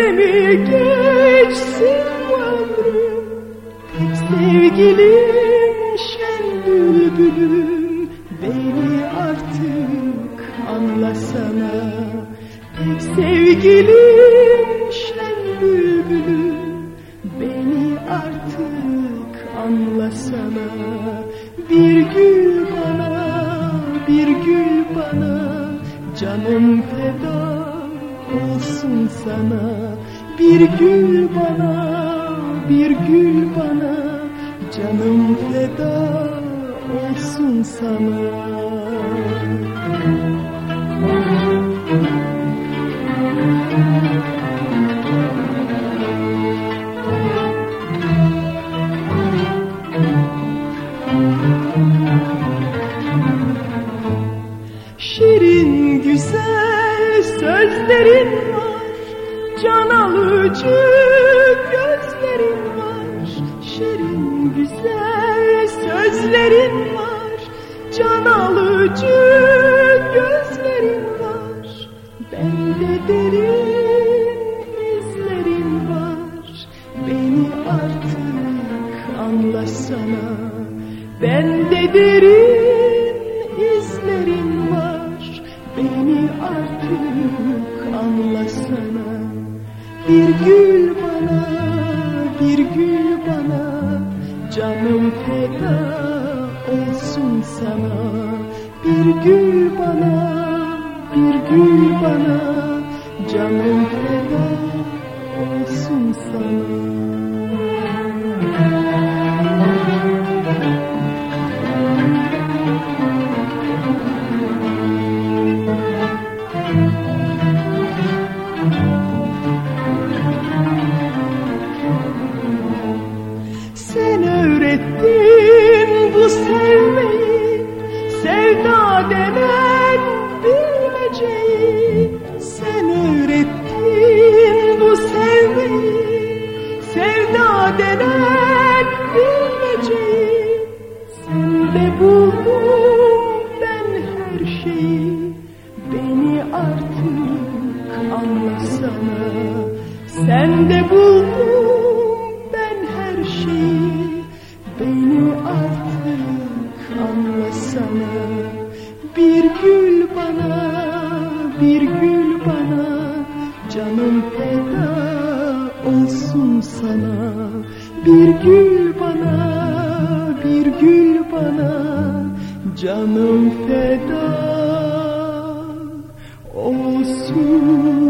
Böyle mi geçsin ömrüm? Sevgilim şen bülbülüm Beni artık anlasana sevgilim şen bülbülüm Beni artık anlasana Bir gül bana, bir gül bana Canım feda olsun sana Bir gül bana, bir gül bana Canım feda olsun sana. Şirin güzel sözlerin var Can alıcı gözlerin var. Şirin güzel sözlerin var. Can alıcı gözlerin var. Bende derin izlerin var. Beni artık anlasana. Bende derin izlerin var. Beni artık anlasana Bir gül bana, bir gül bana Canım feda olsun sana. Bir gül bana, bir gül bana Canım feda olsun sana Sevda denen bilmeceyi Sen öğrettin bu sevmeyi Sevda denen bilmeceyi Sende buldum ben her şeyi. Beni artık anlasana. Sende buldum bir gül bana Canım feda olsun sana. Bir gül bana, bir gül bana Canım feda olsun.